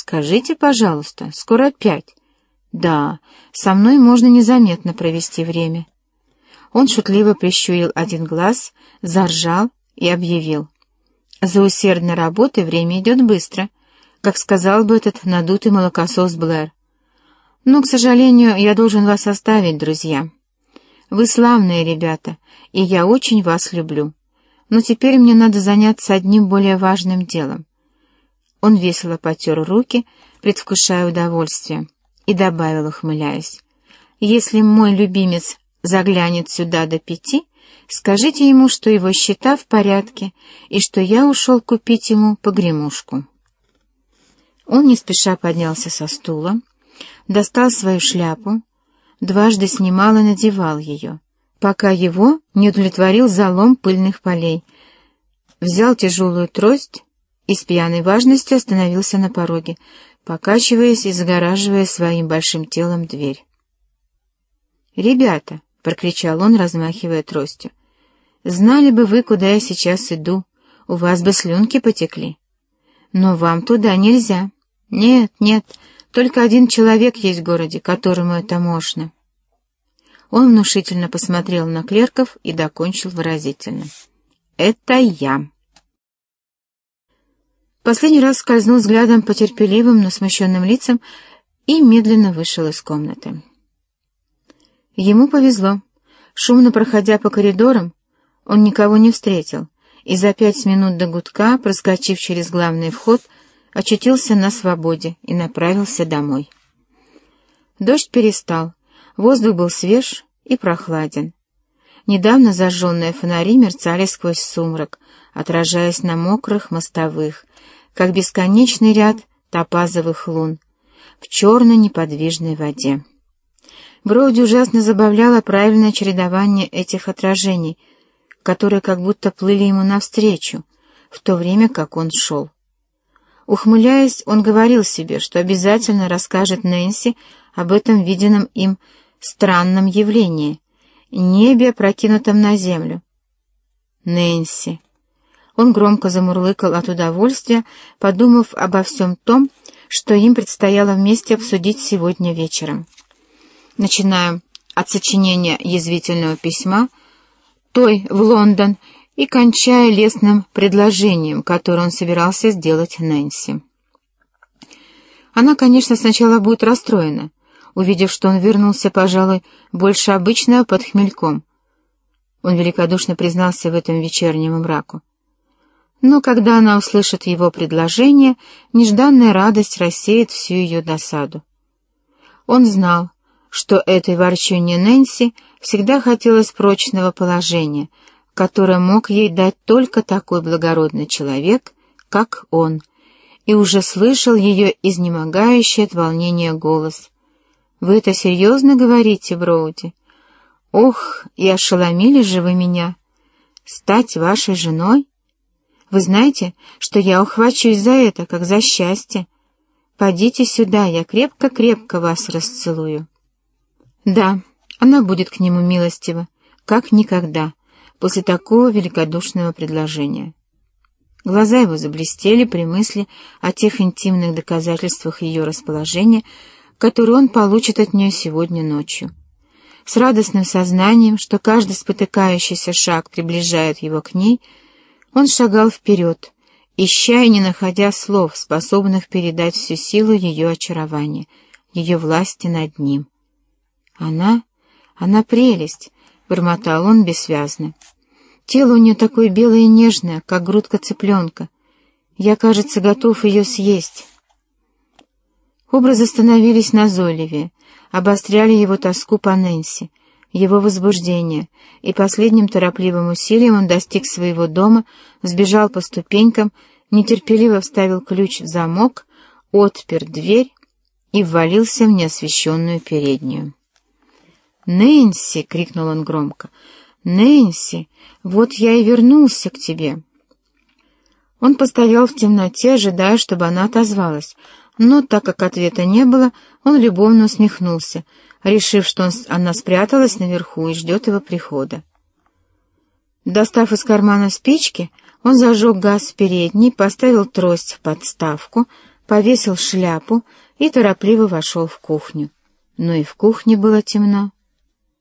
Скажите, пожалуйста, скоро пять. Да, со мной можно незаметно провести время. Он шутливо прищурил один глаз, заржал и объявил. За усердной работой время идет быстро, как сказал бы этот надутый молокосос Блэр. Но, к сожалению, я должен вас оставить, друзья. Вы славные ребята, и я очень вас люблю. Но теперь мне надо заняться одним более важным делом. Он весело потер руки, предвкушая удовольствие, и добавил, ухмыляясь, «Если мой любимец заглянет сюда до пяти, скажите ему, что его счета в порядке и что я ушел купить ему погремушку». Он не спеша поднялся со стула, достал свою шляпу, дважды снимал и надевал ее, пока его не удовлетворил залом пыльных полей, взял тяжелую трость и с пьяной важностью остановился на пороге, покачиваясь и загораживая своим большим телом дверь. «Ребята!» — прокричал он, размахивая тростью. «Знали бы вы, куда я сейчас иду, у вас бы слюнки потекли. Но вам туда нельзя. Нет, нет, только один человек есть в городе, которому это можно». Он внушительно посмотрел на клерков и докончил выразительно. «Это я». Последний раз скользнул взглядом по терпеливым, но смущенным лицам и медленно вышел из комнаты. Ему повезло. Шумно проходя по коридорам, он никого не встретил, и за пять минут до гудка, проскочив через главный вход, очутился на свободе и направился домой. Дождь перестал, воздух был свеж и прохладен. Недавно зажженные фонари мерцали сквозь сумрак, отражаясь на мокрых мостовых, как бесконечный ряд топазовых лун в черной неподвижной воде. Броуди ужасно забавляло правильное чередование этих отражений, которые как будто плыли ему навстречу, в то время как он шел. Ухмыляясь, он говорил себе, что обязательно расскажет Нэнси об этом виденном им странном явлении — небе, прокинутом на землю. Нэнси. Он громко замурлыкал от удовольствия, подумав обо всем том, что им предстояло вместе обсудить сегодня вечером начиная от сочинения язвительного письма той в Лондон и кончая лестным предложением, которое он собирался сделать Нэнси. Она, конечно, сначала будет расстроена, увидев, что он вернулся, пожалуй, больше обычного под хмельком. Он великодушно признался в этом вечернему мраку. Но когда она услышит его предложение, нежданная радость рассеет всю ее досаду. Он знал, что этой ворчуне Нэнси всегда хотелось прочного положения, которое мог ей дать только такой благородный человек, как он, и уже слышал ее изнемогающий от волнения голос. «Вы это серьезно говорите, Броуди? Ох, и ошеломили же вы меня! Стать вашей женой? Вы знаете, что я ухвачусь за это, как за счастье. Подите сюда, я крепко-крепко вас расцелую». Да, она будет к нему милостива, как никогда, после такого великодушного предложения. Глаза его заблестели при мысли о тех интимных доказательствах ее расположения, которые он получит от нее сегодня ночью. С радостным сознанием, что каждый спотыкающийся шаг приближает его к ней, он шагал вперед, ища и не находя слов, способных передать всю силу ее очарования, ее власти над ним. «Она? Она прелесть!» — бормотал он бессвязно. «Тело у нее такое белое и нежное, как грудка цыпленка. Я, кажется, готов ее съесть». Образы становились назойливее, обостряли его тоску по Нэнси, его возбуждение, и последним торопливым усилием он достиг своего дома, сбежал по ступенькам, нетерпеливо вставил ключ в замок, отпер дверь и ввалился в неосвещенную переднюю. «Нэнси!» — крикнул он громко. «Нэнси! Вот я и вернулся к тебе!» Он постоял в темноте, ожидая, чтобы она отозвалась, но так как ответа не было, он любовно усмехнулся, решив, что он, она спряталась наверху и ждет его прихода. Достав из кармана спички, он зажег газ в передней, поставил трость в подставку, повесил шляпу и торопливо вошел в кухню. Но и в кухне было темно.